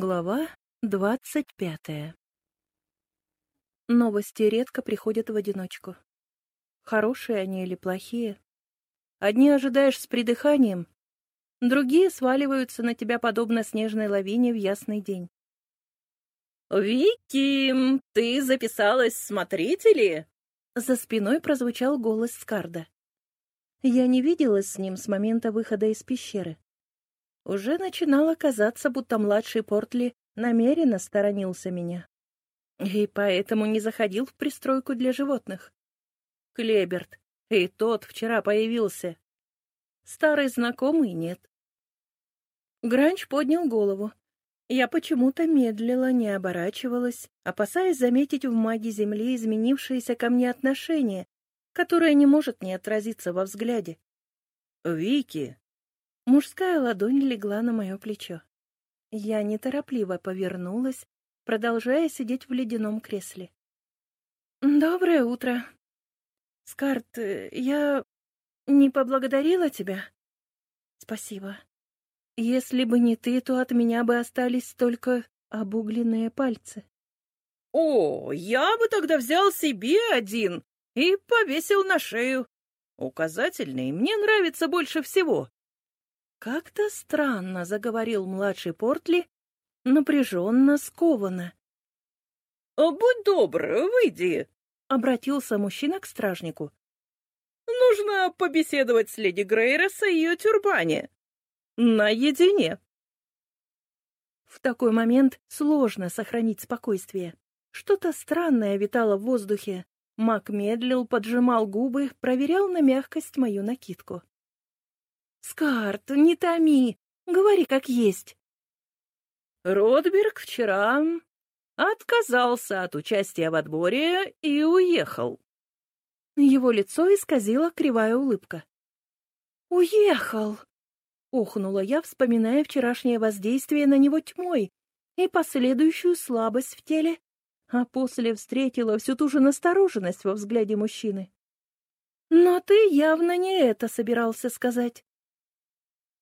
Глава двадцать пятая Новости редко приходят в одиночку. Хорошие они или плохие. Одни ожидаешь с придыханием, другие сваливаются на тебя подобно снежной лавине в ясный день. «Вики, ты записалась в смотрители?» За спиной прозвучал голос Скарда. Я не виделась с ним с момента выхода из пещеры. Уже начинало казаться, будто младший Портли намеренно сторонился меня. И поэтому не заходил в пристройку для животных. Клеберт, и тот вчера появился. Старый знакомый нет. Гранч поднял голову. Я почему-то медлила, не оборачивалась, опасаясь заметить в маге Земли изменившееся ко мне отношение, которое не может не отразиться во взгляде. «Вики!» Мужская ладонь легла на мое плечо. Я неторопливо повернулась, продолжая сидеть в ледяном кресле. «Доброе утро. Скарт, я не поблагодарила тебя?» «Спасибо. Если бы не ты, то от меня бы остались только обугленные пальцы». «О, я бы тогда взял себе один и повесил на шею. Указательный мне нравится больше всего. Как-то странно заговорил младший Портли, напряженно, скованно. «Будь добр, выйди!» — обратился мужчина к стражнику. «Нужно побеседовать с леди Грейрос о ее тюрбане. Наедине!» В такой момент сложно сохранить спокойствие. Что-то странное витало в воздухе. Мак медлил, поджимал губы, проверял на мягкость мою накидку. Скарт, не томи, говори как есть. Ротберг вчера отказался от участия в отборе и уехал. Его лицо исказила кривая улыбка. «Уехал!» — ухнула я, вспоминая вчерашнее воздействие на него тьмой и последующую слабость в теле, а после встретила всю ту же настороженность во взгляде мужчины. «Но ты явно не это собирался сказать».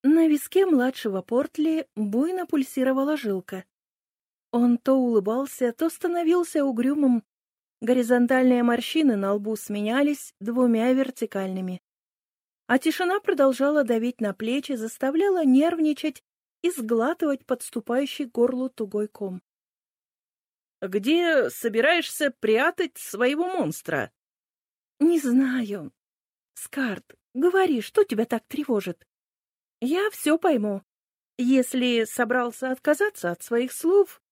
На виске младшего Портли буйно пульсировала жилка. Он то улыбался, то становился угрюмым. Горизонтальные морщины на лбу сменялись двумя вертикальными. А тишина продолжала давить на плечи, заставляла нервничать и сглатывать подступающий к горлу тугой ком. «Где собираешься прятать своего монстра?» «Не знаю. Скарт, говори, что тебя так тревожит?» Я все пойму. Если собрался отказаться от своих слов...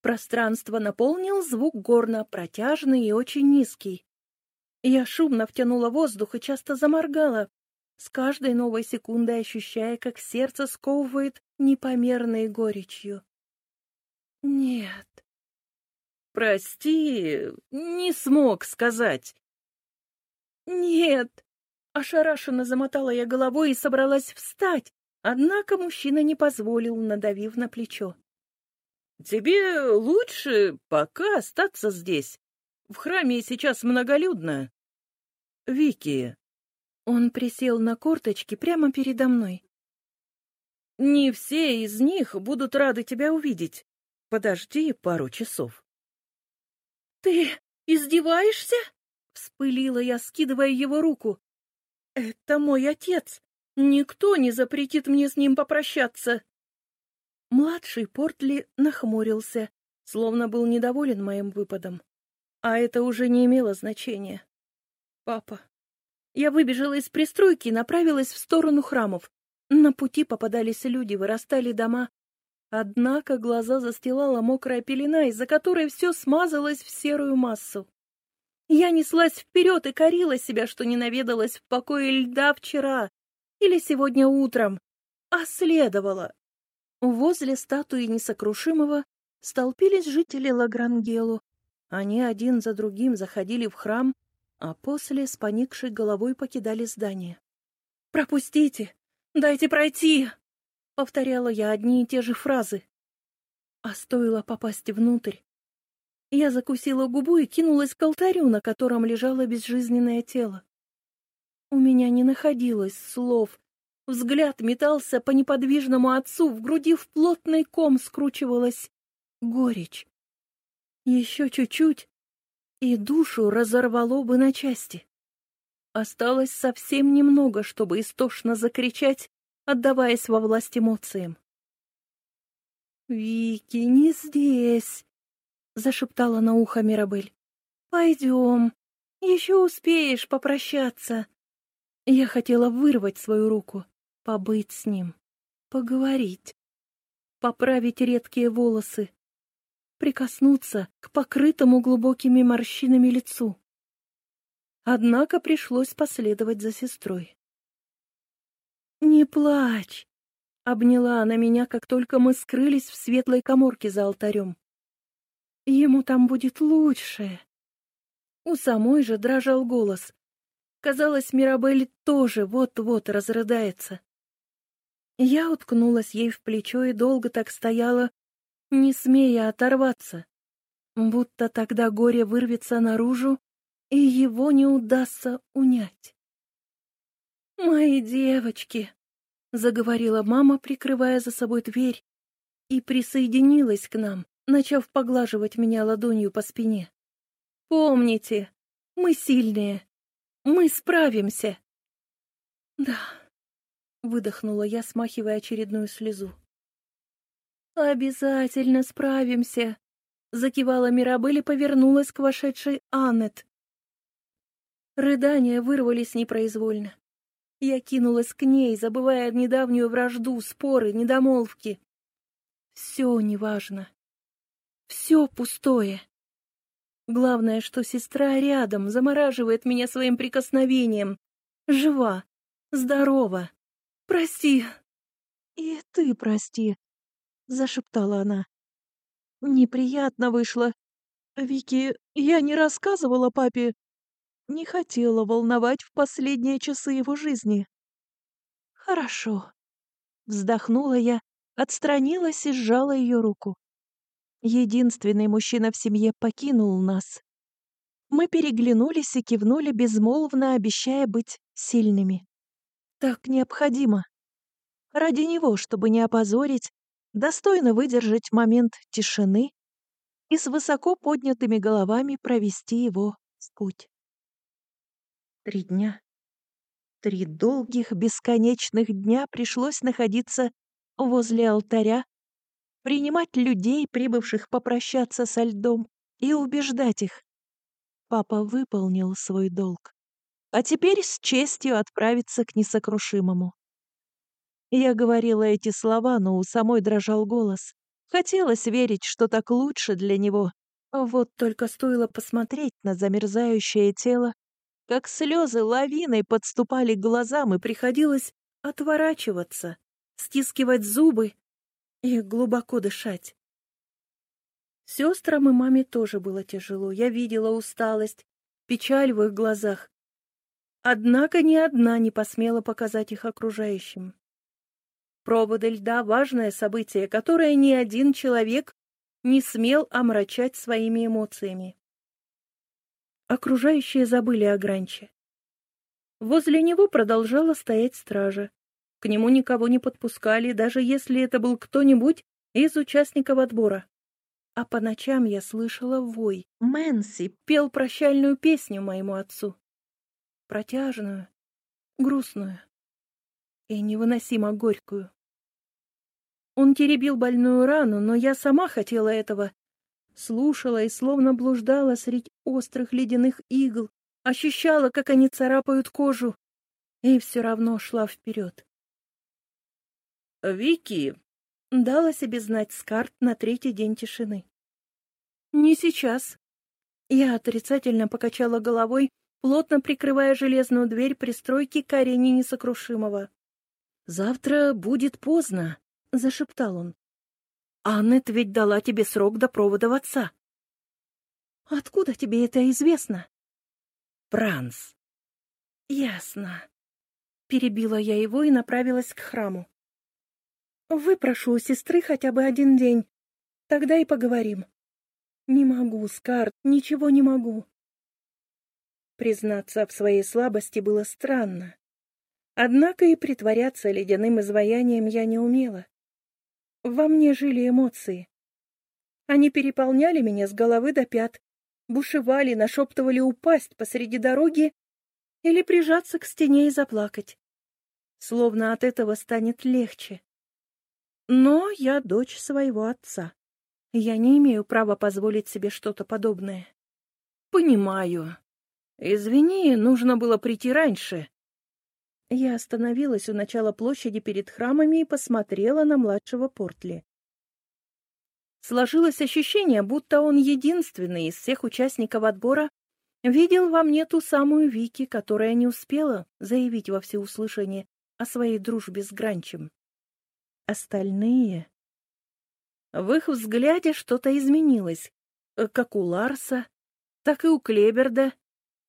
Пространство наполнил звук горна, протяжный и очень низкий. Я шумно втянула воздух и часто заморгала, с каждой новой секундой ощущая, как сердце сковывает непомерной горечью. Нет. Прости, не смог сказать. Нет. Ошарашенно замотала я головой и собралась встать, однако мужчина не позволил, надавив на плечо. — Тебе лучше пока остаться здесь. В храме сейчас многолюдно. — Вики. Он присел на корточки прямо передо мной. — Не все из них будут рады тебя увидеть. Подожди пару часов. — Ты издеваешься? — вспылила я, скидывая его руку. Это мой отец. Никто не запретит мне с ним попрощаться. Младший Портли нахмурился, словно был недоволен моим выпадом. А это уже не имело значения. Папа. Я выбежала из пристройки и направилась в сторону храмов. На пути попадались люди, вырастали дома. Однако глаза застилала мокрая пелена, из-за которой все смазалось в серую массу. Я неслась вперед и корила себя, что не наведалась в покое льда вчера или сегодня утром, а следовало. Возле статуи несокрушимого столпились жители Лагрангелу. Они один за другим заходили в храм, а после с поникшей головой покидали здание. «Пропустите! Дайте пройти!» — повторяла я одни и те же фразы. А стоило попасть внутрь, я закусила губу и кинулась к алтарю, на котором лежало безжизненное тело. У меня не находилось слов, Взгляд метался по неподвижному отцу, в груди в плотный ком скручивалась горечь. Еще чуть-чуть, и душу разорвало бы на части. Осталось совсем немного, чтобы истошно закричать, отдаваясь во власть эмоциям. «Вики, не здесь!» — зашептала на ухо Мирабель. «Пойдем, еще успеешь попрощаться». Я хотела вырвать свою руку, побыть с ним, поговорить, поправить редкие волосы, прикоснуться к покрытому глубокими морщинами лицу. Однако пришлось последовать за сестрой. «Не плачь!» — обняла она меня, как только мы скрылись в светлой коморке за алтарем. «Ему там будет лучше!» У самой же дрожал голос. Казалось, Мирабель тоже вот-вот разрыдается. Я уткнулась ей в плечо и долго так стояла, не смея оторваться, будто тогда горе вырвется наружу, и его не удастся унять. «Мои девочки!» — заговорила мама, прикрывая за собой дверь, и присоединилась к нам, начав поглаживать меня ладонью по спине. «Помните, мы сильные, мы справимся!» «Да», — выдохнула я, смахивая очередную слезу. «Обязательно справимся!» — закивала Мирабель и повернулась к вошедшей Аннет. Рыдания вырвались непроизвольно. Я кинулась к ней, забывая недавнюю вражду, споры, недомолвки. Все неважно. Все пустое. Главное, что сестра рядом, замораживает меня своим прикосновением. Жива, здорова. Прости. И ты прости, зашептала она. Неприятно вышло. Вики, я не рассказывала папе, не хотела волновать в последние часы его жизни. «Хорошо», — вздохнула я, отстранилась и сжала ее руку. Единственный мужчина в семье покинул нас. Мы переглянулись и кивнули безмолвно, обещая быть сильными. Так необходимо. Ради него, чтобы не опозорить, достойно выдержать момент тишины и с высоко поднятыми головами провести его в путь. Три дня. Три долгих, бесконечных дня пришлось находиться возле алтаря, принимать людей, прибывших попрощаться со льдом, и убеждать их. Папа выполнил свой долг. А теперь с честью отправиться к несокрушимому. Я говорила эти слова, но у самой дрожал голос. Хотелось верить, что так лучше для него. Вот только стоило посмотреть на замерзающее тело, как слезы лавиной подступали к глазам, и приходилось отворачиваться, стискивать зубы и глубоко дышать. Сестрам и маме тоже было тяжело. Я видела усталость, печаль в их глазах. Однако ни одна не посмела показать их окружающим. Проводы льда — важное событие, которое ни один человек не смел омрачать своими эмоциями. Окружающие забыли о Гранче. Возле него продолжала стоять стража. К нему никого не подпускали, даже если это был кто-нибудь из участников отбора. А по ночам я слышала вой. Мэнси пел прощальную песню моему отцу. Протяжную, грустную и невыносимо горькую. Он теребил больную рану, но я сама хотела этого Слушала и словно блуждала среди острых ледяных игл, ощущала, как они царапают кожу, и все равно шла вперед. «Вики!» — дала себе знать Скарт на третий день тишины. «Не сейчас». Я отрицательно покачала головой, плотно прикрывая железную дверь пристройки к арене несокрушимого. «Завтра будет поздно», — зашептал он. Аннет ведь дала тебе срок до провода отца. Откуда тебе это известно? Пранс. Ясно. Перебила я его и направилась к храму. Выпрошу у сестры хотя бы один день. Тогда и поговорим. Не могу, Скарт, ничего не могу. Признаться в своей слабости было странно. Однако и притворяться ледяным изваянием я не умела. Во мне жили эмоции. Они переполняли меня с головы до пят, бушевали, нашептывали упасть посреди дороги или прижаться к стене и заплакать. Словно от этого станет легче. Но я дочь своего отца. Я не имею права позволить себе что-то подобное. Понимаю. Извини, нужно было прийти раньше. Я остановилась у начала площади перед храмами и посмотрела на младшего Портли. Сложилось ощущение, будто он единственный из всех участников отбора видел во мне ту самую Вики, которая не успела заявить во всеуслышание о своей дружбе с Гранчем. Остальные... В их взгляде что-то изменилось, как у Ларса, так и у Клеберда,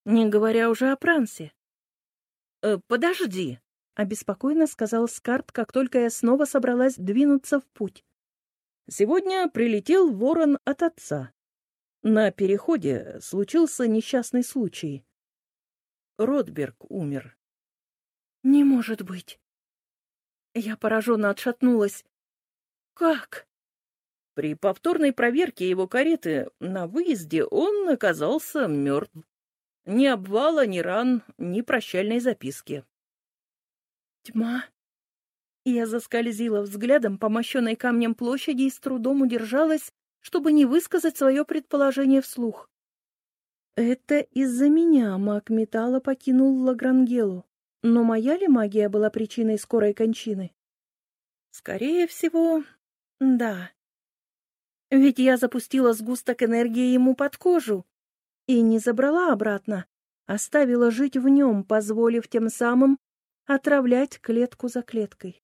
не говоря уже о Прансе. «Э, «Подожди», — обеспокоенно сказал Скарт, как только я снова собралась двинуться в путь. «Сегодня прилетел ворон от отца. На переходе случился несчастный случай. Ротберг умер». «Не может быть!» Я пораженно отшатнулась. «Как?» При повторной проверке его кареты на выезде он оказался мертв. Ни обвала, ни ран, ни прощальной записки. Тьма. Я заскользила взглядом по мощенной камнем площади и с трудом удержалась, чтобы не высказать свое предположение вслух. Это из-за меня маг металла покинул Лагрангелу. Но моя ли магия была причиной скорой кончины? Скорее всего, да. Ведь я запустила сгусток энергии ему под кожу, и не забрала обратно, оставила жить в нем, позволив тем самым отравлять клетку за клеткой.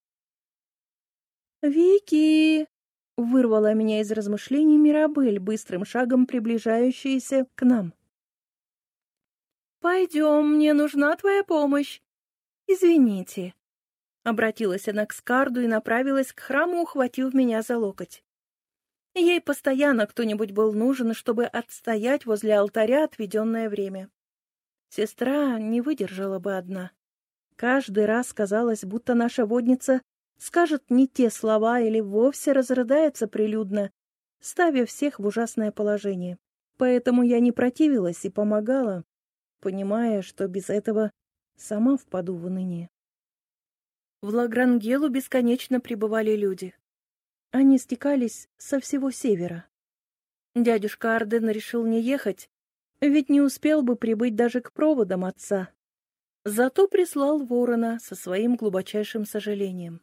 «Вики!» — вырвала меня из размышлений Мирабель, быстрым шагом приближающаяся к нам. «Пойдем, мне нужна твоя помощь. Извините». Обратилась она к Скарду и направилась к храму, ухватив меня за локоть. Ей постоянно кто-нибудь был нужен, чтобы отстоять возле алтаря отведенное время. Сестра не выдержала бы одна. Каждый раз казалось, будто наша водница скажет не те слова или вовсе разрыдается прилюдно, ставя всех в ужасное положение. Поэтому я не противилась и помогала, понимая, что без этого сама впаду в уныние. В Лагрангелу бесконечно пребывали люди. Они стекались со всего севера. Дядюшка Арден решил не ехать, ведь не успел бы прибыть даже к проводам отца. Зато прислал ворона со своим глубочайшим сожалением.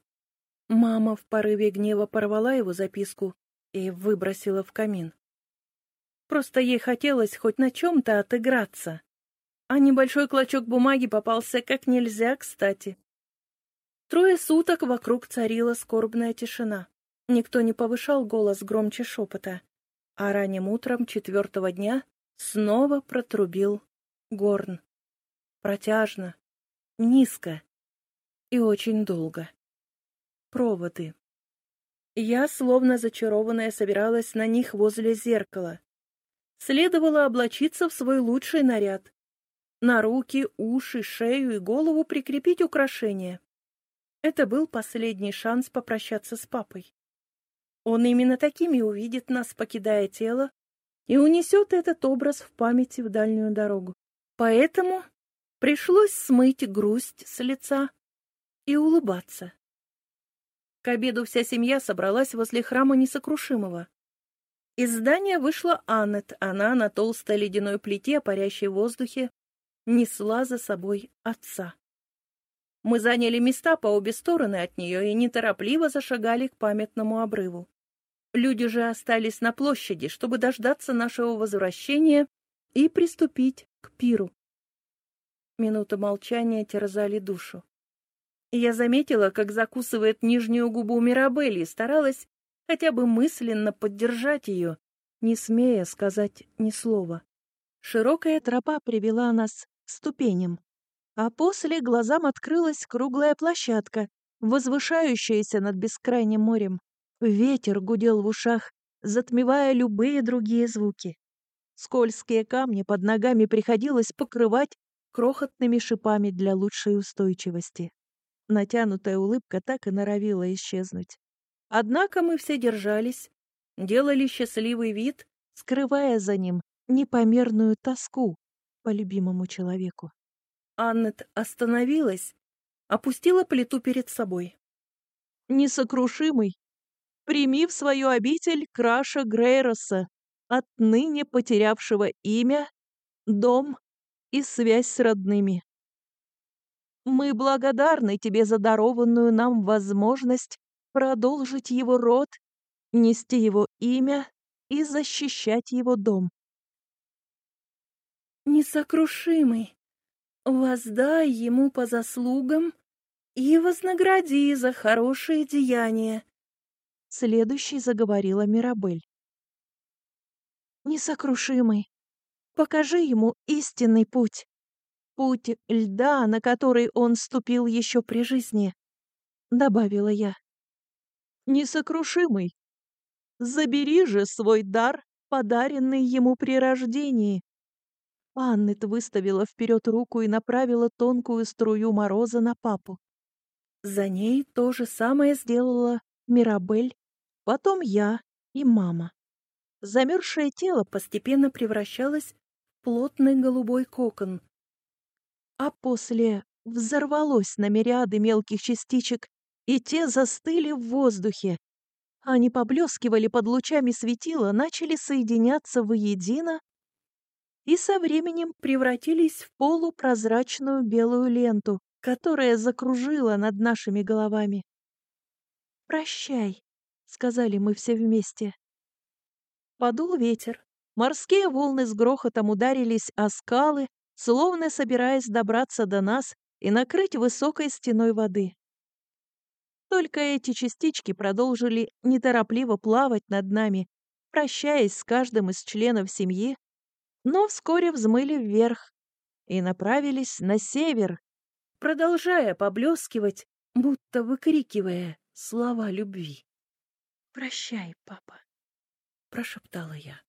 Мама в порыве гнева порвала его записку и выбросила в камин. Просто ей хотелось хоть на чем-то отыграться, а небольшой клочок бумаги попался как нельзя кстати. Трое суток вокруг царила скорбная тишина. Никто не повышал голос громче шепота, а ранним утром четвертого дня снова протрубил горн. Протяжно, низко и очень долго. Проводы. Я, словно зачарованная, собиралась на них возле зеркала. Следовало облачиться в свой лучший наряд. На руки, уши, шею и голову прикрепить украшения. Это был последний шанс попрощаться с папой. Он именно такими увидит нас, покидая тело, и унесет этот образ в памяти в дальнюю дорогу. Поэтому пришлось смыть грусть с лица и улыбаться. К обеду вся семья собралась возле храма Несокрушимого. Из здания вышла Аннет, она на толстой ледяной плите, парящей в воздухе, несла за собой отца. Мы заняли места по обе стороны от нее и неторопливо зашагали к памятному обрыву. Люди же остались на площади, чтобы дождаться нашего возвращения и приступить к пиру. Минута молчания терзали душу. Я заметила, как закусывает нижнюю губу Мирабель и старалась хотя бы мысленно поддержать ее, не смея сказать ни слова. Широкая тропа привела нас ступеням, а после глазам открылась круглая площадка, возвышающаяся над бескрайним морем. Ветер гудел в ушах, затмевая любые другие звуки. Скользкие камни под ногами приходилось покрывать крохотными шипами для лучшей устойчивости. Натянутая улыбка так и норовила исчезнуть. Однако мы все держались, делали счастливый вид, скрывая за ним непомерную тоску по любимому человеку. Аннет остановилась, опустила плиту перед собой. «Несокрушимый, прими в свою обитель Краша Грейроса, отныне потерявшего имя, дом и связь с родными. Мы благодарны тебе за дарованную нам возможность продолжить его род, нести его имя и защищать его дом. Несокрушимый, воздай ему по заслугам и вознагради за хорошие деяния. Следующий заговорила Мирабель. Несокрушимый, покажи ему истинный путь. Путь льда, на который он ступил еще при жизни, добавила я. Несокрушимый, забери же свой дар, подаренный ему при рождении. Аннет выставила вперед руку и направила тонкую струю мороза на папу. За ней то же самое сделала Мирабель, потом я и мама. Замерзшее тело постепенно превращалось в плотный голубой кокон. А после взорвалось на мириады мелких частичек, и те застыли в воздухе. Они поблескивали под лучами светила, начали соединяться воедино и со временем превратились в полупрозрачную белую ленту, которая закружила над нашими головами. «Прощай», — сказали мы все вместе. Подул ветер. Морские волны с грохотом ударились о скалы, словно собираясь добраться до нас и накрыть высокой стеной воды. Только эти частички продолжили неторопливо плавать над нами, прощаясь с каждым из членов семьи, но вскоре взмыли вверх и направились на север, продолжая поблескивать, будто выкрикивая слова любви. «Прощай, папа», — прошептала я.